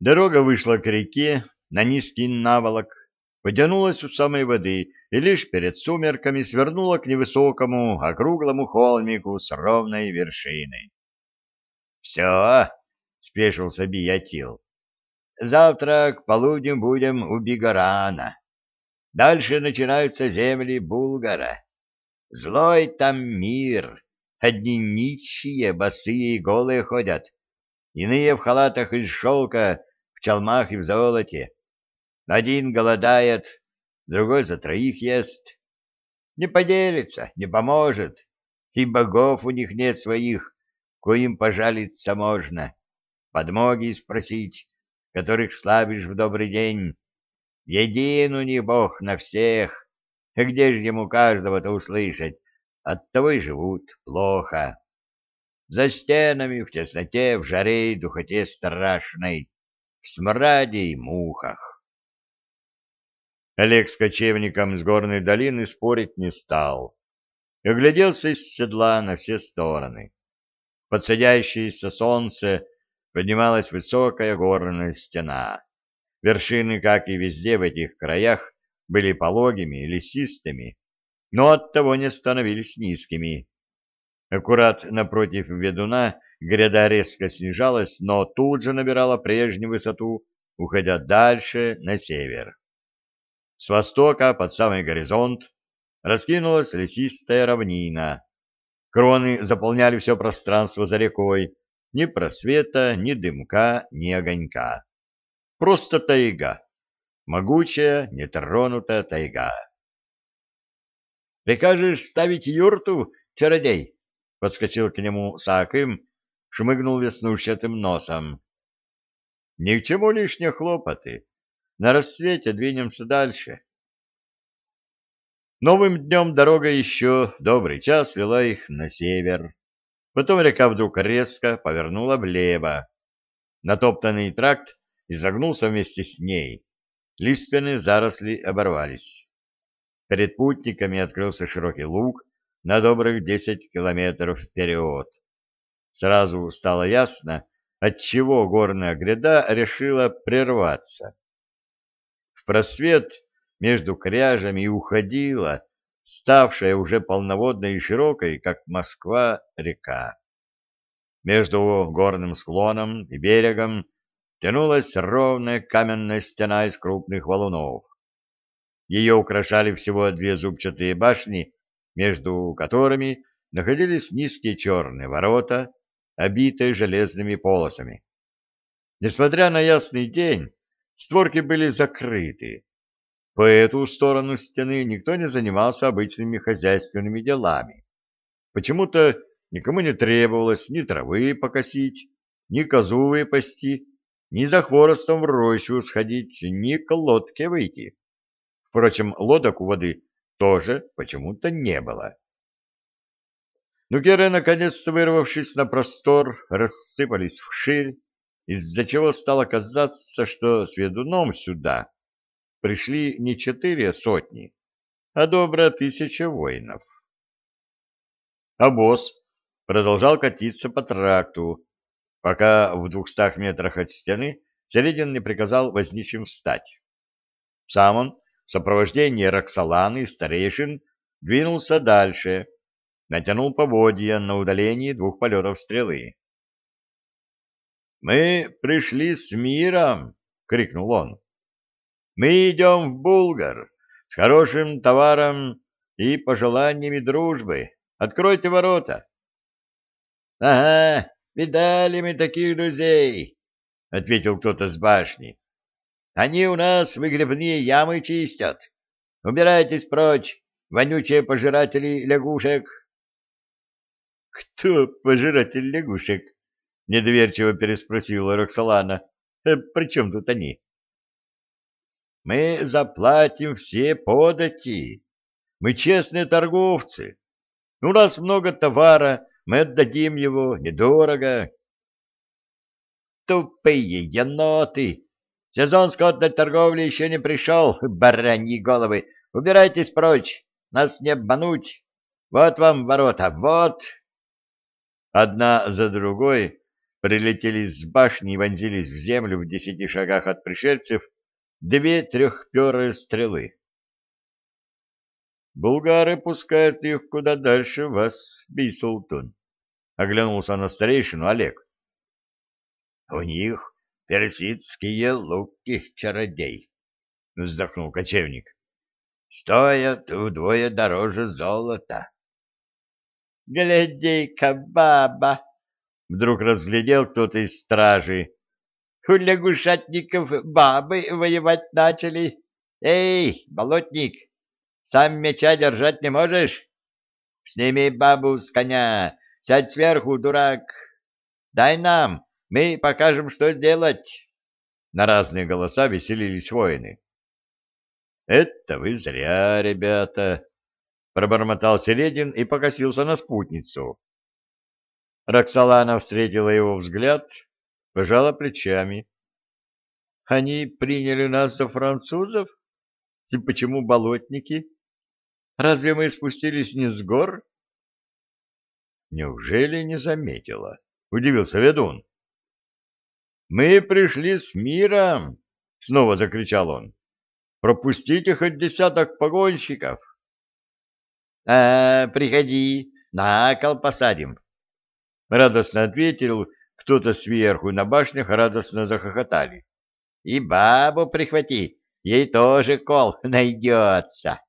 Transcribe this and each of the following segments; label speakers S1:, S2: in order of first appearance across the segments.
S1: Дорога вышла к реке на низкий наволок, потянулась у самой воды и лишь перед сумерками свернула к невысокому округлому холмику с ровной вершиной. — Все, — спешился Биятил, — завтра к полудню будем у Бигорана. Дальше начинаются земли Булгара. Злой там мир, одни нищие, босые и голые ходят, иные в халатах из шелка, в чалмах и в золоте. Один голодает, другой за троих ест. Не поделится, не поможет, и богов у них нет своих, коим пожалиться можно, подмоги спросить, которых слабишь в добрый день. Един у них бог на всех, где же ему каждого-то услышать, оттого и живут плохо. За стенами, в тесноте, в жаре и духоте страшной, в смраде и мухах. Олег с кочевником с горной долины спорить не стал. И огляделся из седла на все стороны. Под садящееся солнце поднималась высокая горная стена. Вершины, как и везде в этих краях, были пологими и лесистыми, но оттого не становились низкими. Аккурат напротив ведуна гряда резко снижалась, но тут же набирала прежнюю высоту, уходя дальше на север. С востока под самый горизонт раскинулась лесистая равнина. Кроны заполняли все пространство за рекой, ни просвета, ни дымка, ни огонька. Просто тайга, могучая, нетронутая тайга. «Прикажешь ставить юрту, чародей?» — подскочил к нему Саакым, шмыгнул веснушчатым носом. «Ни к чему лишние хлопоты. На рассвете двинемся дальше». Новым днем дорога еще добрый час вела их на север. Потом река вдруг резко повернула влево. Натоптанный тракт изогнулся вместе с ней. Лиственные заросли оборвались. Перед путниками открылся широкий луг на добрых десять километров вперед. Сразу стало ясно, отчего горная гряда решила прерваться. В просвет между кряжами уходила ставшая уже полноводной и широкой, как Москва, река. Между горным склоном и берегом тянулась ровная каменная стена из крупных валунов. Ее украшали всего две зубчатые башни, между которыми находились низкие черные ворота, обитые железными полосами. Несмотря на ясный день, створки были закрыты. По эту сторону стены никто не занимался обычными хозяйственными делами. Почему-то никому не требовалось ни травы покосить, ни козу выпасти, ни за хворостом в рощу сходить, ни к лодке выйти. Впрочем, лодок у воды тоже почему-то не было. Нукеры, наконец-то вырвавшись на простор, рассыпались вширь, из-за чего стало казаться, что с ведуном сюда пришли не четыре сотни, а добрая тысяча воинов. А босс продолжал катиться по тракту, пока в двухстах метрах от стены Середин не приказал возничим встать. Сам он в сопровождении Роксоланы старейшин двинулся дальше, натянул поводья на удалении двух полетов стрелы. «Мы пришли с миром!» — крикнул он. «Мы идем в Булгар с хорошим товаром и пожеланиями дружбы. Откройте ворота!» «Ага, видали мы таких друзей!» — ответил кто-то с башни. Они у нас выгребные ямы чистят. Убирайтесь прочь, вонючие пожиратели лягушек. — Кто пожиратель лягушек? — недоверчиво переспросила Роксолана. «Э, — При чем тут они? — Мы заплатим все подати. Мы честные торговцы. У нас много товара, мы отдадим его недорого. — Тупые еноты! Сезон скотной торговли еще не пришел, бараньи головы. Убирайтесь прочь, нас не обмануть. Вот вам ворота, вот. Одна за другой прилетели с башни и вонзились в землю в десяти шагах от пришельцев две трехперые стрелы. «Булгары пускают их куда дальше вас, Бейсултун», — оглянулся на старейшину Олег. «У них персидские луки, чародей», — вздохнул кочевник. «Стоят вдвое дороже золота». «Гляди-ка, баба!» — вдруг разглядел кто-то из стражи. «У лягушатников бабы воевать начали. Эй, болотник, сам меча держать не можешь? Сними бабу с коня, сядь сверху, дурак. Дай нам, мы покажем, что сделать. На разные голоса веселились воины. Это вы зря, ребята, пробормотал Середин и покосился на спутницу. Роксолана встретила его взгляд, пожала плечами. Они приняли нас за французов? И почему болотники? Разве мы спустились не с гор? Неужели не заметила? Удивился ведун. Мы пришли с миром, снова закричал он. Пропустите хоть десяток погонщиков. А, приходи, на кол посадим. Радостно ответил кто-то сверху, на башнях радостно захохотали. И бабу прихвати, ей тоже кол найдется.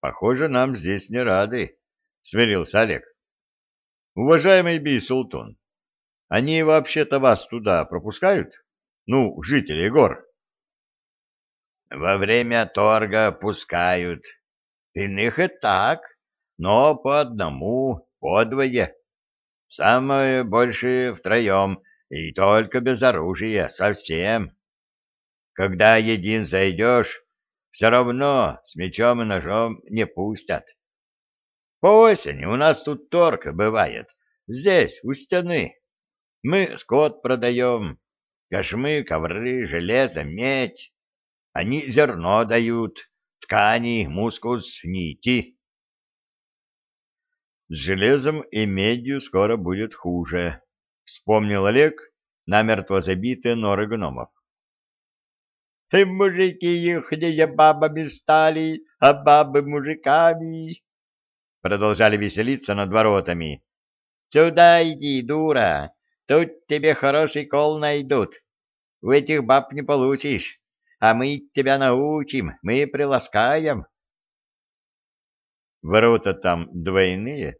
S1: Похоже, нам здесь не рады, смирился Олег. Уважаемый Бий-Султун, они вообще-то вас туда пропускают? Ну, жители гор. Во время торга пускают. Иных и так, но по одному, по двое. Самое большее втроем, и только без оружия, совсем. Когда един зайдешь, все равно с мечом и ножом не пустят. По осени у нас тут торг бывает, здесь, у стены. Мы скот продаем, кошмы, ковры, железо, медь. Они зерно дают, ткани, мускус, нити. С железом и медью скоро будет хуже, вспомнил Олег намертво забитые норы гномов. И мужики ихние бабами стали, а бабы мужиками. Продолжали веселиться над воротами. Сюда иди, дура, тут тебе хороший кол найдут. У этих баб не получишь, а мы тебя научим, мы приласкаем. Ворота там двойные?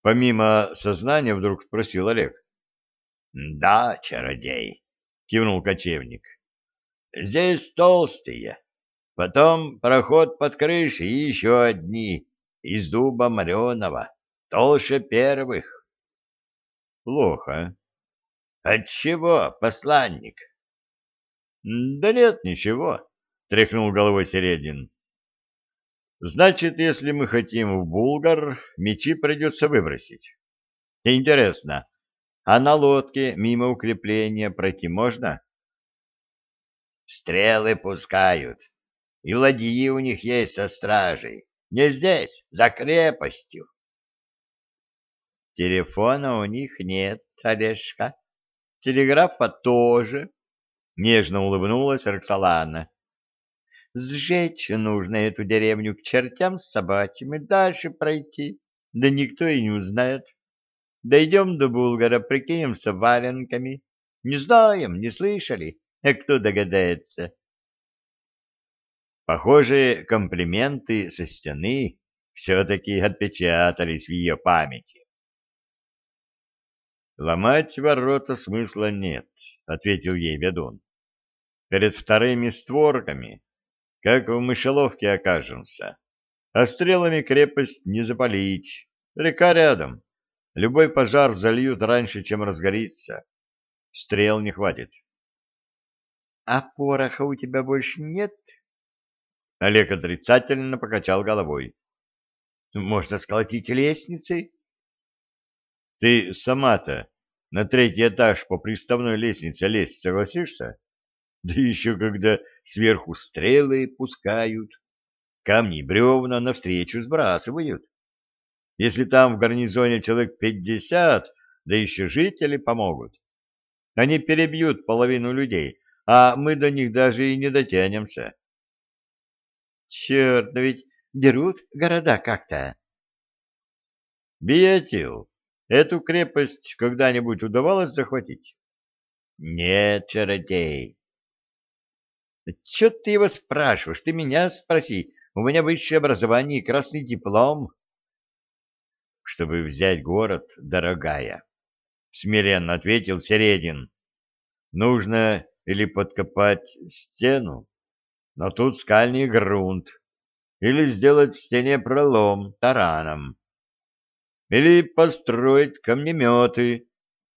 S1: Помимо сознания вдруг спросил Олег. — Да, чародей, — кивнул кочевник. Здесь толстые. Потом проход под крышей и еще одни из дуба мореного, толще первых. Плохо. Отчего, посланник? Да нет, ничего, тряхнул головой Середин. Значит, если мы хотим в Булгар, мечи придется выбросить. Интересно, а на лодке мимо укрепления пройти можно? Стрелы пускают. И ладьи у них есть со стражей. Не здесь, за крепостью. Телефона у них нет, Олежка. Телеграфа тоже. Нежно улыбнулась Роксолана. Сжечь нужно эту деревню к чертям с собачьим дальше пройти. Да никто и не узнает. Дойдем до Булгара, прикинемся валенками. Не знаем, не слышали. А кто догадается? Похоже, комплименты со стены все-таки отпечатались в ее памяти. «Ломать ворота смысла нет», — ответил ей ведун. «Перед вторыми створками, как в мышеловке окажемся, а стрелами крепость не запалить, река рядом, любой пожар зальют раньше, чем разгорится, стрел не хватит». А пороха у тебя больше нет? Олег отрицательно покачал головой. Можно сколотить лестницы? Ты сама-то на третий этаж по приставной лестнице лезть согласишься? Да еще когда сверху стрелы пускают, камни и бревна навстречу сбрасывают. Если там в гарнизоне человек пятьдесят, да еще жители помогут. Они перебьют половину людей, а мы до них даже и не дотянемся.
S2: Черт, но ведь берут города как-то.
S1: Биотил, эту крепость когда-нибудь удавалось захватить?
S2: Нет, чародей. Че ты его спрашиваешь? Ты меня спроси. У меня высшее образование и красный диплом.
S1: Чтобы взять город, дорогая, смиренно ответил Середин. Нужно или подкопать стену, но тут скальный грунт, или сделать в стене пролом тараном, или построить камнеметы,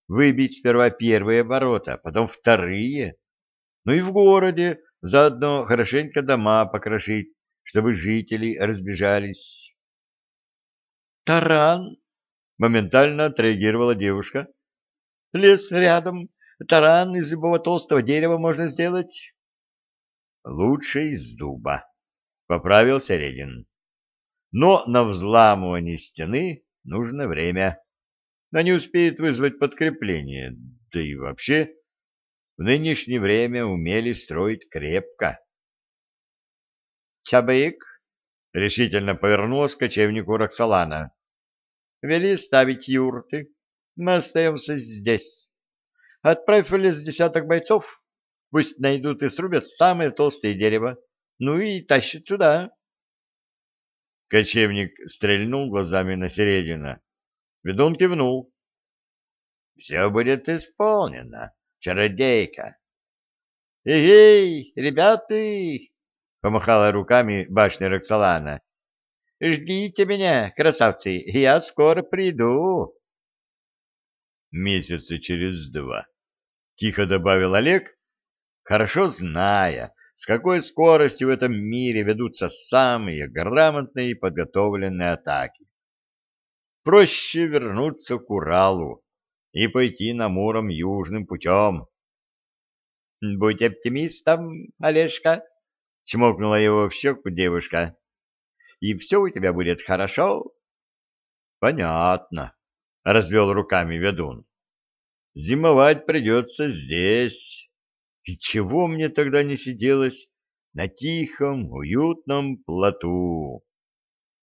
S1: выбить сперва первые ворота, потом вторые, ну и в городе заодно хорошенько дома покрошить, чтобы жители разбежались.
S2: «Таран!» — моментально отреагировала девушка. «Лес рядом, таран из любого толстого дерева можно сделать».
S1: «Лучше из дуба», — поправил Середин. «Но на взламывание стены нужно время. Они успеют вызвать подкрепление, да и вообще в нынешнее время умели строить крепко».
S2: «Чабык!» — решительно повернулась к кочевнику Роксолана. «Вели ставить юрты. Мы остаемся здесь. Отправь в лес десяток бойцов, Пусть найдут и срубят самое толстое дерево. Ну и тащат сюда.
S1: Кочевник стрельнул глазами на Середина. Ведун кивнул.
S2: — Все будет исполнено, чародейка. — Эй, ребята! — помахала руками башня Роксолана. — Ждите меня, красавцы, я скоро приду.
S1: — Месяца через два, — тихо добавил Олег, хорошо зная, с какой скоростью в этом мире ведутся самые грамотные и подготовленные атаки. Проще вернуться к Уралу и пойти на Муром южным путем.
S2: — Будь оптимистом, Олежка, — чмокнула его в щеку девушка, — и все у тебя будет хорошо.
S1: — Понятно, — развел руками ведун. — Зимовать придется здесь. И чего мне тогда не сиделось на тихом, уютном плоту?